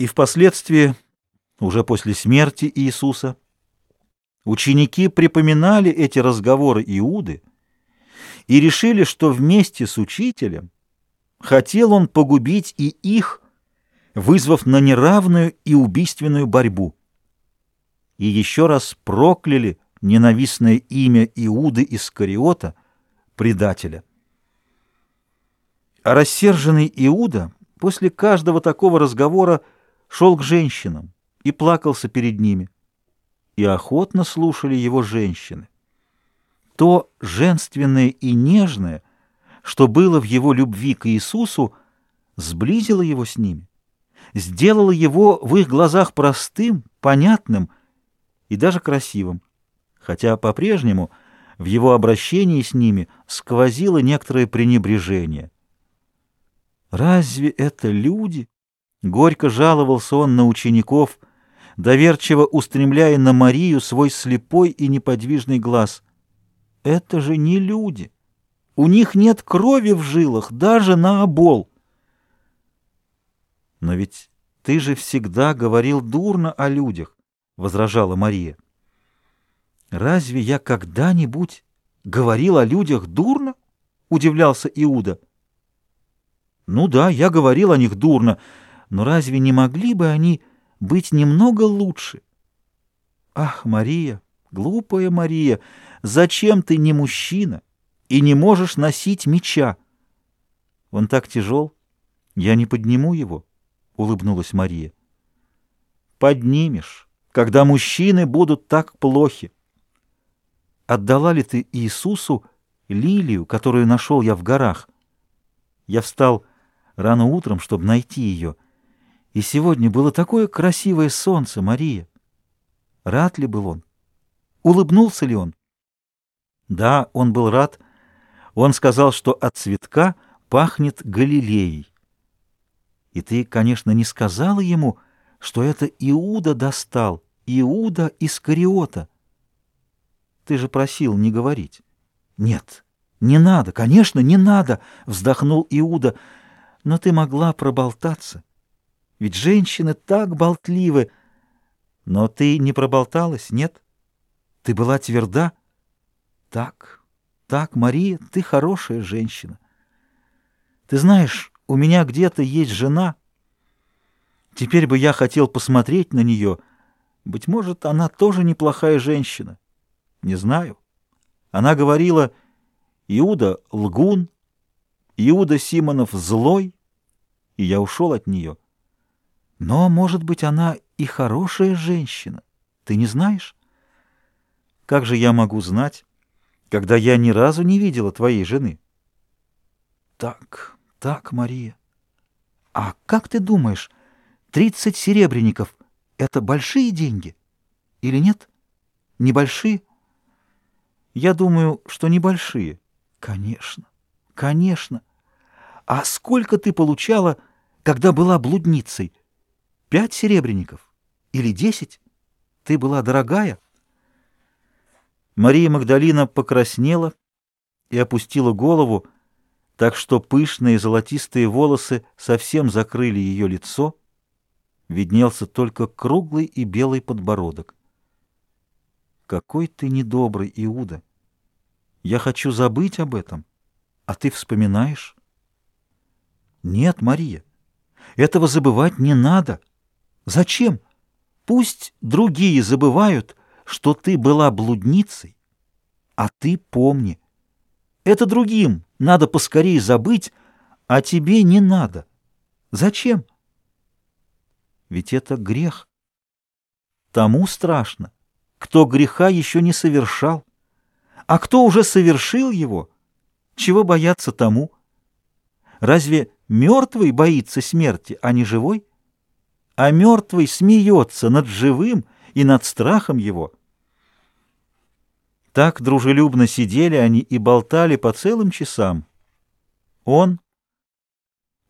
И впоследствии, уже после смерти Иисуса, ученики припоминали эти разговоры Иуды и решили, что вместе с учителем хотел он погубить и их, вызвав на неравную и убийственную борьбу. И еще раз прокляли ненавистное имя Иуды Искариота, предателя. А рассерженный Иуда после каждого такого разговора шел к женщинам и плакался перед ними. И охотно слушали его женщины. То женственное и нежное, что было в его любви к Иисусу, сблизило его с ними, сделало его в их глазах простым, понятным и даже красивым, хотя по-прежнему в его обращении с ними сквозило некоторое пренебрежение. «Разве это люди?» Горько жаловался он на учеников, доверчиво устремляя на Марию свой слепой и неподвижный глаз. «Это же не люди! У них нет крови в жилах, даже на обол!» «Но ведь ты же всегда говорил дурно о людях», — возражала Мария. «Разве я когда-нибудь говорил о людях дурно?» — удивлялся Иуда. «Ну да, я говорил о них дурно», но разве не могли бы они быть немного лучше? Ах, Мария, глупая Мария, зачем ты не мужчина и не можешь носить меча? Он так тяжел, я не подниму его, — улыбнулась Мария. Поднимешь, когда мужчины будут так плохи. Отдала ли ты Иисусу лилию, которую нашел я в горах? Я встал рано утром, чтобы найти ее — и сегодня было такое красивое солнце, Мария. Рад ли был он? Улыбнулся ли он? Да, он был рад. Он сказал, что от цветка пахнет Галилеей. И ты, конечно, не сказала ему, что это Иуда достал, Иуда Искариота. Ты же просил не говорить. Нет, не надо, конечно, не надо, вздохнул Иуда, но ты могла проболтаться. Ведь женщины так болтливы. Но ты не проболталась, нет? Ты была тверда? Так, так, Мария, ты хорошая женщина. Ты знаешь, у меня где-то есть жена. Теперь бы я хотел посмотреть на нее. Быть может, она тоже неплохая женщина. Не знаю. Она говорила, Иуда — лгун, Иуда Симонов — злой, и я ушел от нее. Но, может быть, она и хорошая женщина. Ты не знаешь? Как же я могу знать, когда я ни разу не видела твоей жены? Так, так, Мария. А как ты думаешь, тридцать серебряников — это большие деньги? Или нет? Небольшие? Я думаю, что небольшие. Конечно, конечно. А сколько ты получала, когда была блудницей? Пять серебряников? Или десять? Ты была дорогая?» Мария Магдалина покраснела и опустила голову, так что пышные золотистые волосы совсем закрыли ее лицо, виднелся только круглый и белый подбородок. «Какой ты недобрый, Иуда! Я хочу забыть об этом, а ты вспоминаешь?» «Нет, Мария, этого забывать не надо!» Зачем? Пусть другие забывают, что ты была блудницей, а ты помни. Это другим надо поскорее забыть, а тебе не надо. Зачем? Ведь это грех. Тому страшно, кто греха еще не совершал. А кто уже совершил его, чего бояться тому? Разве мертвый боится смерти, а не живой? А мертвый смеется над живым и над страхом его. Так дружелюбно сидели они и болтали по целым часам. Он,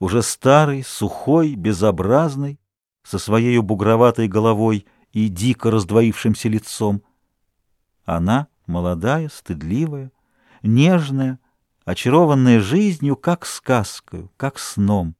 уже старый, сухой, безобразный, со своей бугроватой головой и дико раздвоившимся лицом. Она, молодая, стыдливая, нежная, очарованная жизнью, как сказкою, как сном.